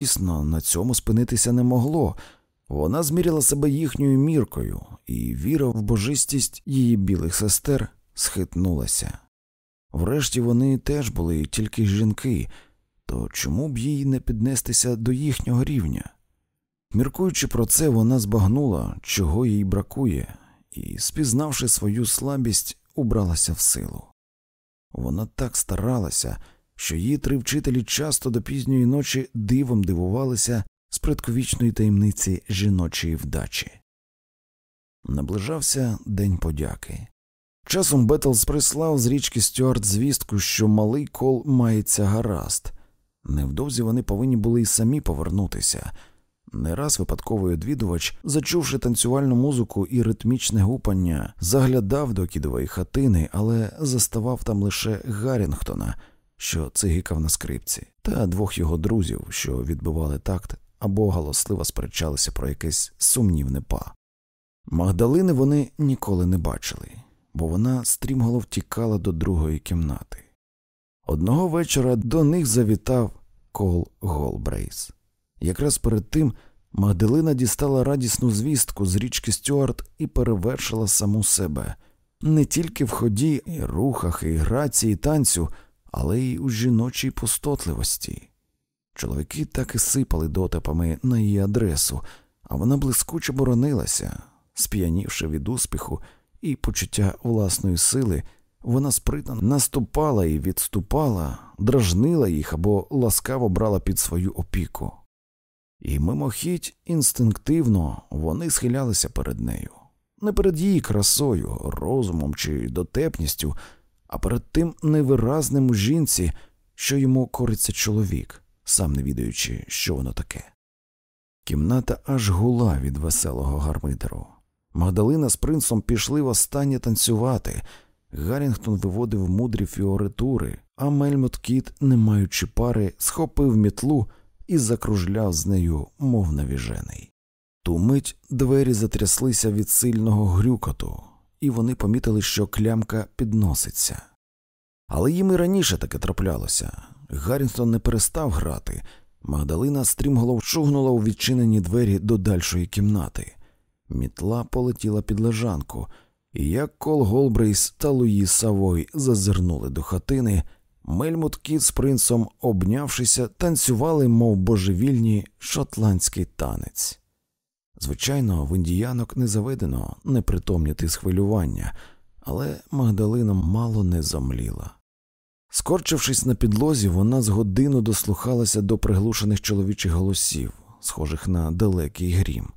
Існо, на цьому спинитися не могло. Вона зміряла себе їхньою міркою, і віра в божистість її білих сестер схитнулася. Врешті вони теж були тільки жінки, то чому б їй не піднестися до їхнього рівня? Міркуючи про це, вона збагнула, чого їй бракує, і, спізнавши свою слабість, убралася в силу. Вона так старалася, що її три вчителі часто до пізньої ночі дивом дивувалися з предковічної таємниці жіночої вдачі. Наближався День подяки. Часом Бетлс прислав з річки Стюарт звістку, що малий кол мається гаразд. Невдовзі вони повинні були й самі повернутися. Не раз випадковий одвідувач, зачувши танцювальну музику і ритмічне гупання, заглядав до кідової хатини, але заставав там лише Гаррінгтона, що цигикав на скрипці, та двох його друзів, що відбивали такт або галосливо сперечалися про якесь сумнівне па. Магдалини вони ніколи не бачили, бо вона стрімголов тікала до другої кімнати. Одного вечора до них завітав Кол Голбрейс. Якраз перед тим Магдалина дістала радісну звістку з річки Стюарт і перевершила саму себе не тільки в ході, і рухах, і грації, і танцю, але й у жіночій пустотливості. Чоловіки так і сипали дотипами на її адресу, а вона блискуче боронилася, сп'янівши від успіху і почуття власної сили, вона спритно наступала і відступала, дражнила їх або ласкаво брала під свою опіку. І мимохідь інстинктивно вони схилялися перед нею, не перед її красою, розумом чи дотепністю, а перед тим невиразним у жінці, що йому кориться чоловік, сам не відаючи, що воно таке. Кімната аж гула від веселого гармидеру. Магдалина з принцом пішли востаннє танцювати. Гаррінгтон виводив мудрі фіоритури, а Мельмот Кіт, не маючи пари, схопив мітлу і закружляв з нею, мов навіжений. Ту мить двері затряслися від сильного грюкоту, і вони помітили, що клямка підноситься. Але їм і раніше таке траплялося. Гаррінгтон не перестав грати. Магдалина стрімголов шугнула у відчинені двері до дальшої кімнати. Мітла полетіла під лежанку, і як Кол Голбрейс та Луї Савой зазирнули до хатини, Мельмут Кіт з принцом, обнявшися, танцювали, мов божевільні, шотландський танець. Звичайно, в індіянок не заведено не притомніти з хвилювання, але Магдалина мало не зомліла. Скорчившись на підлозі, вона з годину дослухалася до приглушених чоловічих голосів, схожих на далекий грім.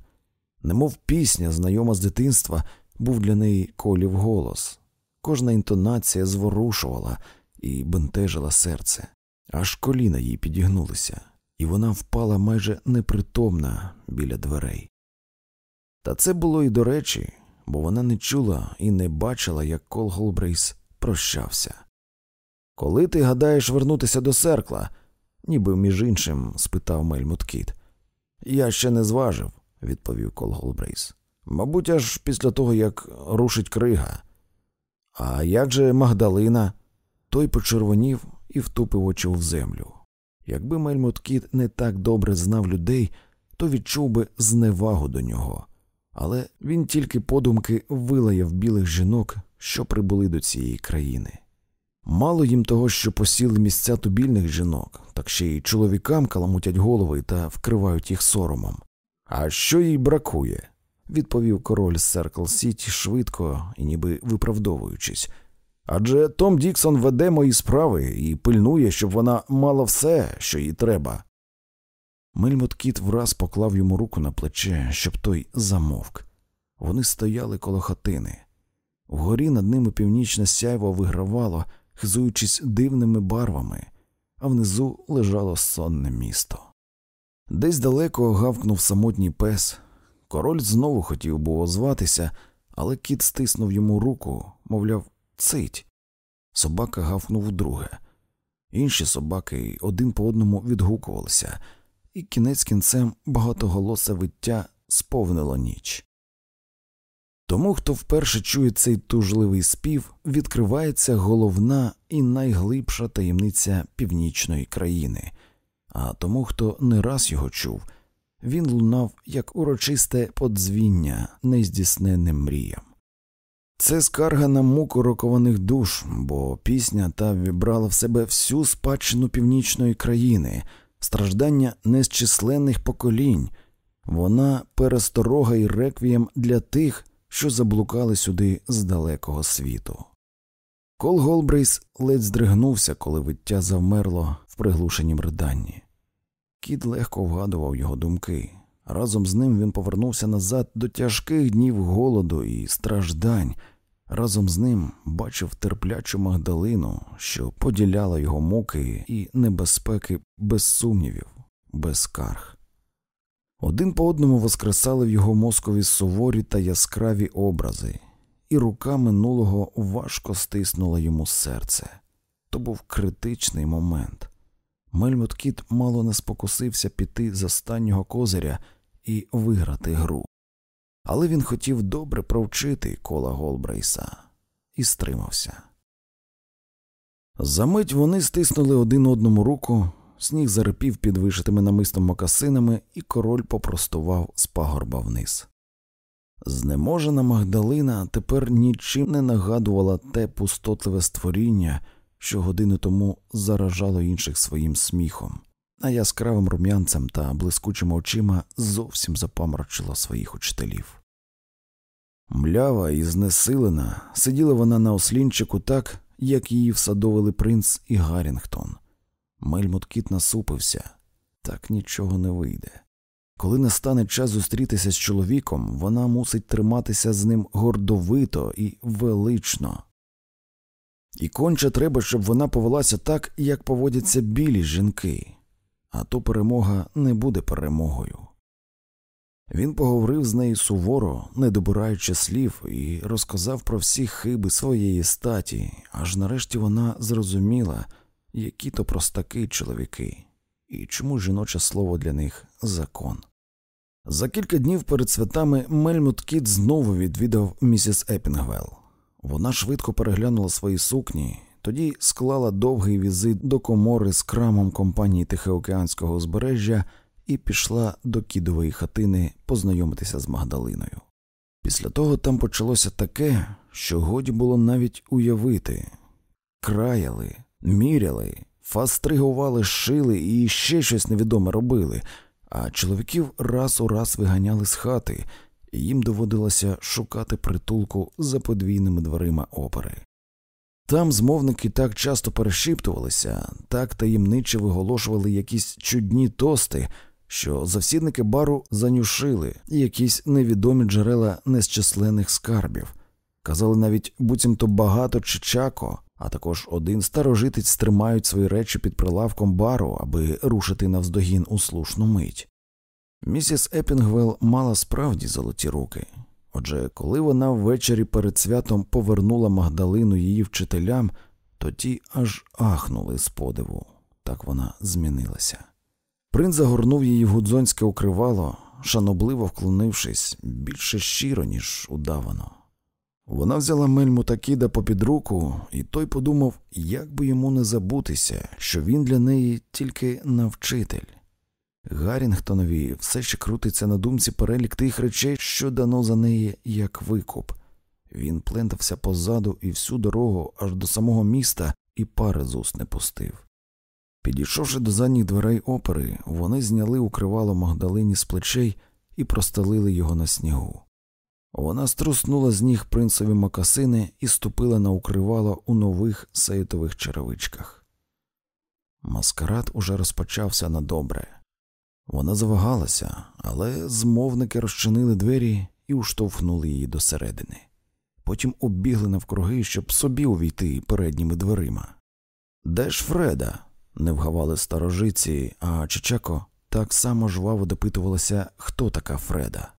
Немов пісня, знайома з дитинства, був для неї колів голос. Кожна інтонація зворушувала і бентежила серце, аж коліна їй підігнулися, і вона впала майже непритомна біля дверей. Та це було і до речі, бо вона не чула і не бачила, як Кол Голбрейс прощався. Коли ти гадаєш вернутися до Серкла? ніби між іншим спитав Мельмут Кіт. Я ще не зважив, відповів Кол Голбрейс. Мабуть, аж після того, як рушить крига. А як же Магдалина? Той почервонів і втупив очі в землю. Якби Мельмут Кіт не так добре знав людей, то відчув би зневагу до нього, але він тільки подумки вилаяв білих жінок, що прибули до цієї країни. Мало їм того, що посіли місця тубільних жінок, так ще й чоловікам каламутять голови та вкривають їх соромом. А що їй бракує? відповів король Серкл Сіті швидко і ніби виправдовуючись. Адже Том Діксон веде мої справи і пильнує, щоб вона мала все, що їй треба. Мельмот Кіт враз поклав йому руку на плече, щоб той замовк. Вони стояли коло хатини. Вгорі над ними північне сяйво вигравало, хизуючись дивними барвами, а внизу лежало сонне місто. Десь далеко гавкнув самотній пес. Король знову хотів було зватися, але кіт стиснув йому руку, мовляв, цить. Собака гавкнув вдруге. Інші собаки один по одному відгукувалися, і кінець кінцем багатоголосе виття сповнило ніч. Тому, хто вперше чує цей тужливий спів, відкривається головна і найглибша таємниця північної країни, а тому, хто не раз його чув, він лунав як урочисте подзвіння нездійсненним мріям. Це скарга на муку рокованих душ, бо пісня та вібрала в себе всю спадщину північної країни, страждання незчисленних поколінь, вона пересторога і реквієм для тих, що заблукали сюди з далекого світу. Кол Голбрейс ледь здригнувся, коли виття завмерло в приглушенім риданні. Кіт легко вгадував його думки. Разом з ним він повернувся назад до тяжких днів голоду і страждань. Разом з ним бачив терплячу Магдалину, що поділяла його муки і небезпеки без сумнівів, без скарг. Один по одному воскресали в його мозкові суворі та яскраві образи, і рука минулого важко стиснула йому серце. То був критичний момент. Мельмут Кіт мало не спокусився піти з останнього козиря і виграти гру. Але він хотів добре провчити кола Голбрейса і стримався. Замить вони стиснули один одному руку, сніг зарипів під вишитими намистом мокасинами, і король попростував з пагорба вниз. Знеможена Магдалина тепер нічим не нагадувала те пустотливе створіння, що годину тому заражало інших своїм сміхом, а яскравим рум'янцем та блискучими очима зовсім запаморочило своїх учителів. Млява і знесилена сиділа вона на ослінчику так, як її всадовили принц і Гаррінгтон. Мельмут кіт насупився так нічого не вийде. Коли настане час зустрітися з чоловіком, вона мусить триматися з ним гордовито і велично. І конче треба, щоб вона повелася так, як поводяться білі жінки, а то перемога не буде перемогою. Він поговорив з нею суворо, не добираючи слів, і розказав про всі хиби своєї статі, аж нарешті вона зрозуміла, які то простаки чоловіки, і чому жіноче слово для них закон. За кілька днів перед святами Мельмут Кіт знову відвідав місіс Епінгвелл. Вона швидко переглянула свої сукні, тоді склала довгий візит до комори з крамом компанії Тихоокеанського узбережжя і пішла до кідової хатини познайомитися з Магдалиною. Після того там почалося таке, що годі було навіть уявити краяли, міряли, фастригували, шили і ще щось невідоме робили, а чоловіків раз у раз виганяли з хати, і їм доводилося шукати притулку за подвійними дверима опери. Там змовники так часто перешіптувалися, так таємниче виголошували якісь чудні тости, що завсідники бару занюшили якісь невідомі джерела незчисленних скарбів, казали навіть буцімто багато чи чако, а також один старожитець стримають свої речі під прилавком бару, аби рушити навздогін у слушну мить. Місіс Епінгвелл мала справді золоті руки. Отже, коли вона ввечері перед святом повернула Магдалину її вчителям, то ті аж ахнули з подиву, так вона змінилася. Принц загорнув її в гудзонське укривало, шанобливо вклонившись більше щиро, ніж удавано. Вона взяла Мельмута Кіда попід руку, і той подумав, як би йому не забутися, що він для неї тільки навчитель. Гаррінгтонові все ще крутиться на думці перелік тих речей, що дано за неї як викуп. Він плентався позаду і всю дорогу аж до самого міста і пари з уст не пустив. Підійшовши до задніх дверей опери, вони зняли укривало Магдалині з плечей і простелили його на снігу. Вона струснула з ніг принцеві макасини і ступила на укривало у нових сейтових черевичках. Маскарад уже розпочався на добре. Вона завагалася, але змовники розчинили двері і уштовхнули її досередини. Потім оббігли навкруги, щоб собі увійти передніми дверима. Де ж Фреда? не вгавали старожиці, а Чичако так само жваво допитувалася, хто така Фреда.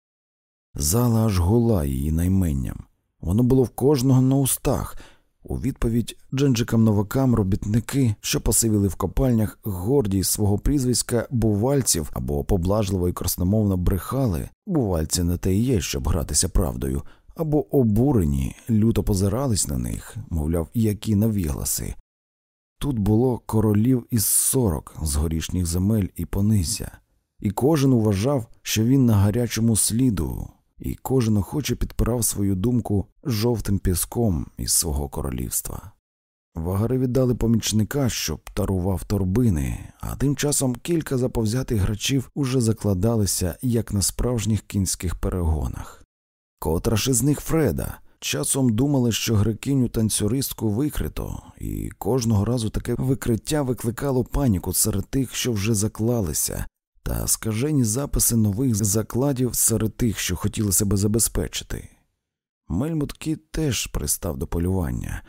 Зала аж гула її найменням. Воно було в кожного на устах. У відповідь дженджикам новакам робітники, що посивіли в копальнях, горді свого прізвиська бувальців або поблажливо і красномовно брехали, бувальці не те і є, щоб гратися правдою, або обурені, люто позирались на них, мовляв, які навігласи. Тут було королів із сорок з горішніх земель і понизя, і кожен вважав, що він на гарячому сліду, і кожен охоче підпирав свою думку жовтим піском із свого королівства. Вагари віддали помічника, щоб тарував торбини, а тим часом кілька заповзятих грачів уже закладалися, як на справжніх кінських перегонах. Котра ж із них Фреда. Часом думали, що грекиню танцюристку викрито, і кожного разу таке викриття викликало паніку серед тих, що вже заклалися, та скажені записи нових закладів серед тих, що хотіли себе забезпечити. Мельмут теж пристав до полювання.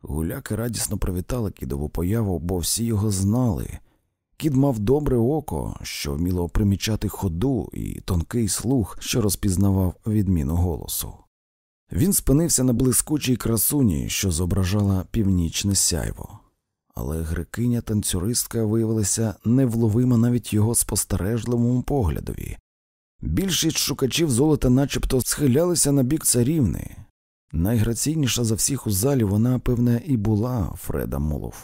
Гуляки радісно привітали кідову появу, бо всі його знали. Кід мав добре око, що вміло примічати ходу, і тонкий слух, що розпізнавав відміну голосу. Він спинився на блискучій красуні, що зображала північне сяйво, але грекиня танцюристка виявилася невловима навіть його спостережливому поглядові. Більшість шукачів золота начебто схилялися на бік царівни. Найграційніша за всіх у залі вона, певне, і була Фреда Молов.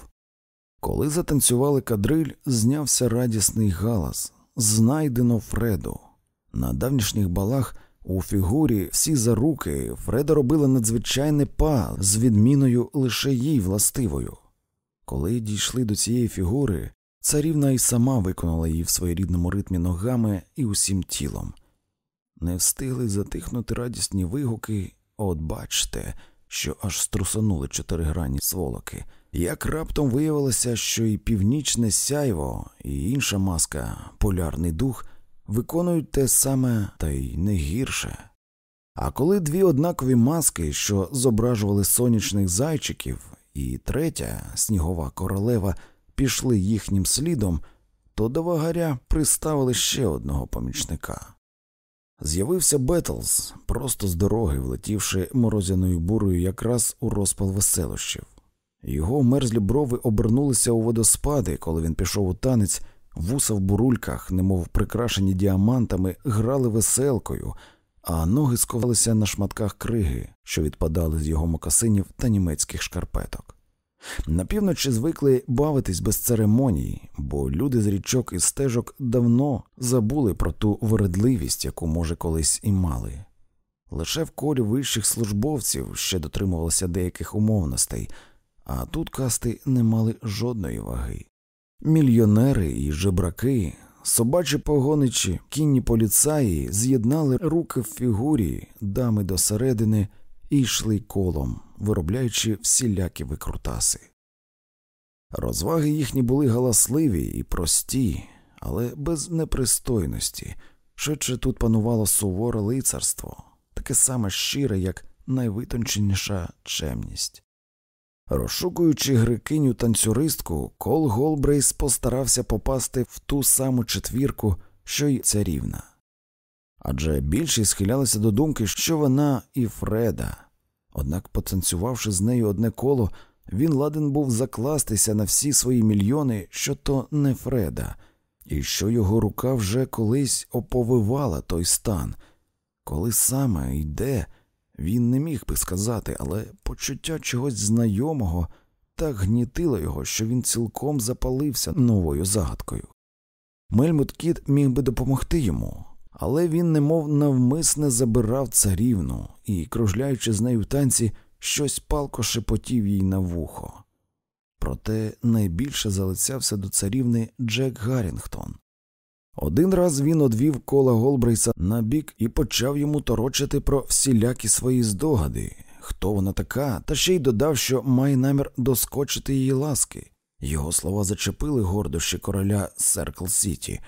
Коли затанцювали кадриль, знявся радісний галас знайдено Фреду. На давнішніх балах у фігурі всі за руки Фреда робила надзвичайне па з відміною лише їй властивою. Коли дійшли до цієї фігури, царівна й сама виконала її в своєрідному ритмі ногами і усім тілом. Не встигли затихнути радісні вигуки, от бачте, що аж струсанули чотиригранні сволоки. Як раптом виявилося, що і північне сяйво, і інша маска, полярний дух, виконують те саме, та й не гірше. А коли дві однакові маски, що зображували сонячних зайчиків, і третя снігова королева пішли їхнім слідом, то до вагаря приставили ще одного помічника. З'явився Бетлз, просто з дороги, влетівши морозяною бурою якраз у розпал веселощів. Його мерзлі брови обернулися у водоспади, коли він пішов у танець, вуса в бурульках, немов прикрашені діамантами, грали веселкою, а ноги сковалися на шматках криги, що відпадали з його мокасинів та німецьких шкарпеток. На півночі звикли бавитись без церемоній, бо люди з річок і стежок давно забули про ту вередливість, яку, може, колись і мали. Лише в колі вищих службовців ще дотримувалося деяких умовностей, а тут касти не мали жодної ваги. Мільйонери і жебраки, собачі погоничі, кінні поліцаї з'єднали руки в фігурі, дами до середини і йшли колом, виробляючи всілякі викрутаси. Розваги їхні були галасливі і прості, але без непристойності, швидше тут панувало суворе лицарство, таке саме щире, як найвитонченіша чемність. Розшукуючи грекиню танцюристку, Кол Голбрейс постарався попасти в ту саму четвірку, що й царівна. Адже більшість схилялися до думки, що вона і Фреда. Однак, потанцювавши з нею одне коло, він ладен був закластися на всі свої мільйони, що то не Фреда, і що його рука вже колись оповивала той стан, коли саме йде. Він не міг би сказати, але почуття чогось знайомого так гнітило його, що він цілком запалився новою загадкою. Мельмут Кіт міг би допомогти йому, але він немов навмисне забирав царівну і, кружляючи з нею в танці, щось палко шепотів їй на вухо. Проте найбільше залицявся до царівни Джек Гаррінгтон. Один раз він одвів кола Голбрейса на бік і почав йому торочити про всілякі свої здогади, хто вона така, та ще й додав, що має намір доскочити її ласки. Його слова зачепили гордощі короля Серкл Сіті,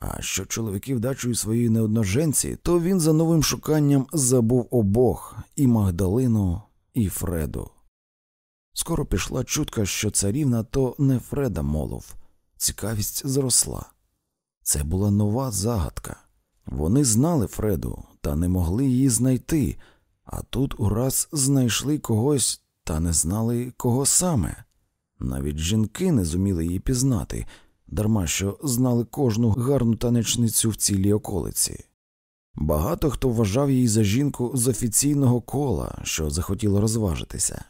а що чоловіки вдачою своєї неодноженці, то він за новим шуканням забув обох і Магдалину, і Фреду. Скоро пішла чутка, що царівна то не Фреда молов, цікавість зросла. Це була нова загадка. Вони знали Фреду та не могли її знайти, а тут ураз знайшли когось та не знали, кого саме. Навіть жінки не зуміли її пізнати, дарма що знали кожну гарну танечницю в цілій околиці. Багато хто вважав її за жінку з офіційного кола, що захотіло розважитися.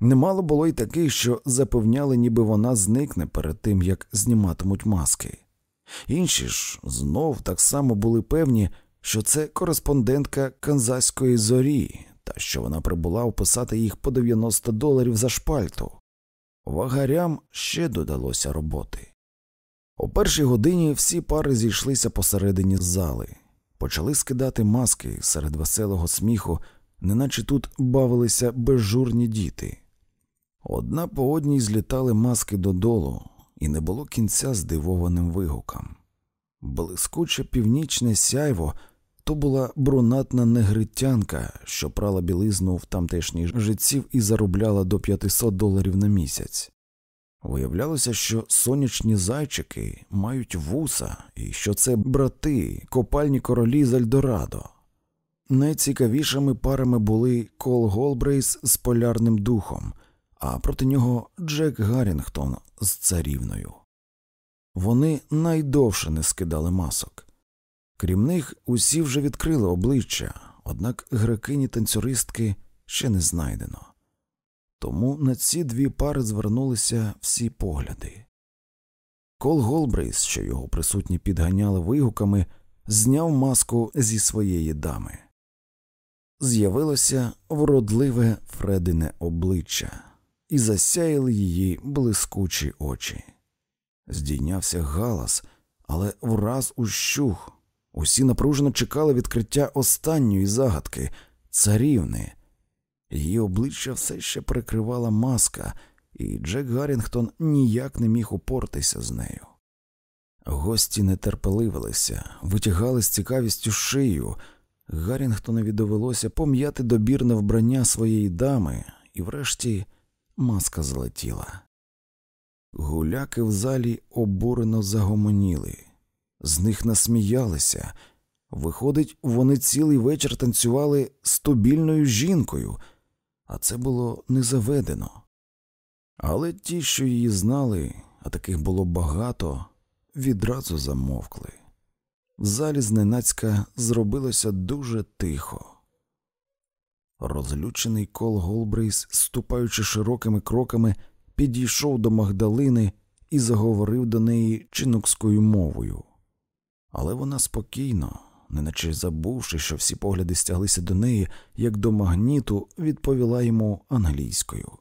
Немало було й таких, що запевняли, ніби вона зникне перед тим, як зніматимуть маски. Інші ж знов так само були певні, що це кореспондентка Канзаської зорі, та що вона прибула описати їх по 90 доларів за шпальту. Вагарям ще додалося роботи. О першій годині всі пари зійшлися посередині зали, почали скидати маски серед веселого сміху, неначе тут бавилися безжурні діти. Одна по одній злітали маски додолу, і не було кінця здивованим вигукам. Блискуче північне сяйво то була брунатна негритянка, що прала білизну в тамтешніх житців і заробляла до 500 доларів на місяць. Виявлялося, що сонячні зайчики мають вуса і що це брати, копальні королі з Ельдорадо. Найцікавішими парами були Кол Голбрейс з полярним духом, а проти нього Джек Гаррінгтон з царівною. Вони найдовше не скидали масок. Крім них, усі вже відкрили обличчя, однак грекині танцюристки ще не знайдено. Тому на ці дві пари звернулися всі погляди. Кол Голбрейс, що його присутні підганяли вигуками, зняв маску зі своєї дами. З'явилося вродливе Фредине обличчя, і засяяли її блискучі очі. Здійнявся галас, але враз ущух. Усі напружено чекали відкриття останньої загадки царівни. Її обличчя все ще прикривала маска, і Джек Гаррінгтон ніяк не міг упортися з нею. Гості нетерпеливилися, витягали з цікавістю шию. Гаррінгтонові довелося пом'яти добірне вбрання своєї дами, і врешті маска злетіла. Гуляки в залі обурено загомоніли, з них насміялися. Виходить, вони цілий вечір танцювали з тобільною жінкою, а це було не заведено. Але ті, що її знали, а таких було багато, відразу замовкли. В залі зненацька зробилося дуже тихо. Розлючений кол Голбрейс, ступаючи широкими кроками, підійшов до Магдалини і заговорив до неї чинукською мовою. Але вона спокійно, неначе забувши, що всі погляди стяглися до неї, як до магніту, відповіла йому англійською.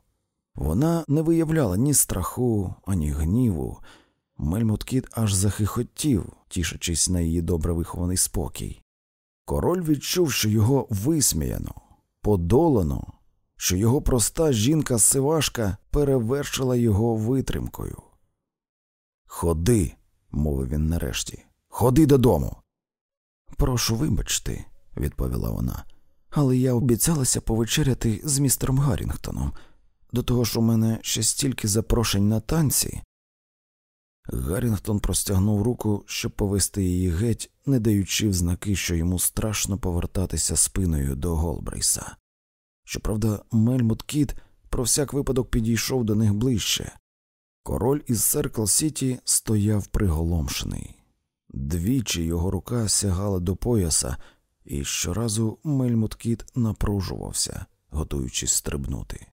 Вона не виявляла ні страху, ані гніву. Мельмут Кіт аж захихотів, тішачись на її добре вихований спокій. Король відчув, що його висміяно, подолано, що його проста жінка сивашка перевершила його витримкою. Ходи, мовив він нарешті, ходи додому. Прошу вибачте, відповіла вона, але я обіцялася повечеряти з містером Гаррінгтоном. До того ж у мене ще стільки запрошень на танці. Гаррінгтон простягнув руку, щоб повести її геть, не даючи взнаки, що йому страшно повертатися спиною до Голбрейса. Щоправда, Мельмут Кіт про всяк випадок підійшов до них ближче. Король із Серкл Сіті стояв приголомшений. Двічі його рука сягала до пояса, і щоразу Мельмут Кіт напружувався, готуючись стрибнути.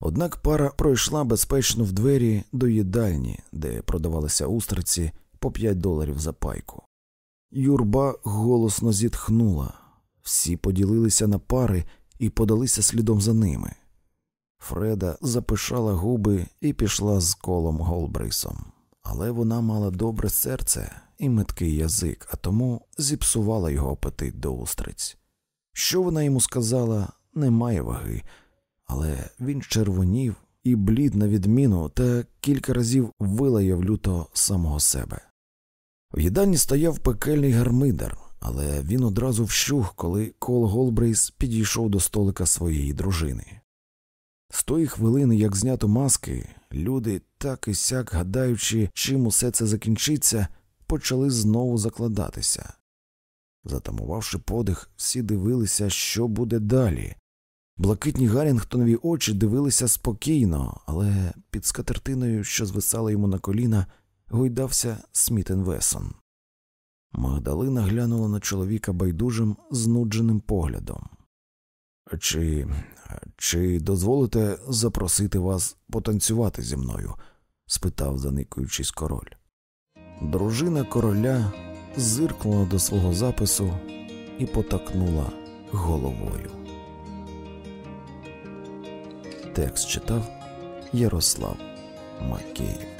Однак пара пройшла безпечно в двері до їдальні, де продавалися устриці по 5 доларів за пайку. Юрба голосно зітхнула, всі поділилися на пари і подалися слідом за ними. Фреда запишала губи і пішла з колом Голбрисом, але вона мала добре серце і меткий язик, а тому зіпсувала його апетит до устриць. Що вона йому сказала, немає ваги але він червонів і блід на відміну та кілька разів вилаяв люто самого себе. В їдальні стояв пекельний гармидар, але він одразу вщух, коли Кол Голбрейс підійшов до столика своєї дружини. З тої хвилини, як знято маски, люди, так і сяк гадаючи, чим усе це закінчиться, почали знову закладатися. Затамувавши подих, всі дивилися, що буде далі, Блакитні Гаррінгтонові очі дивилися спокійно, але під скатертиною, що звисала йому на коліна, гойдався Смітен Весон. Магдалина глянула на чоловіка байдужим, знудженим поглядом. Чи, чи дозволите запросити вас потанцювати зі мною? спитав, заникуючись король. Дружина короля зиркнула до свого запису і потакнула головою. Текст читав Ярослав Макеїв.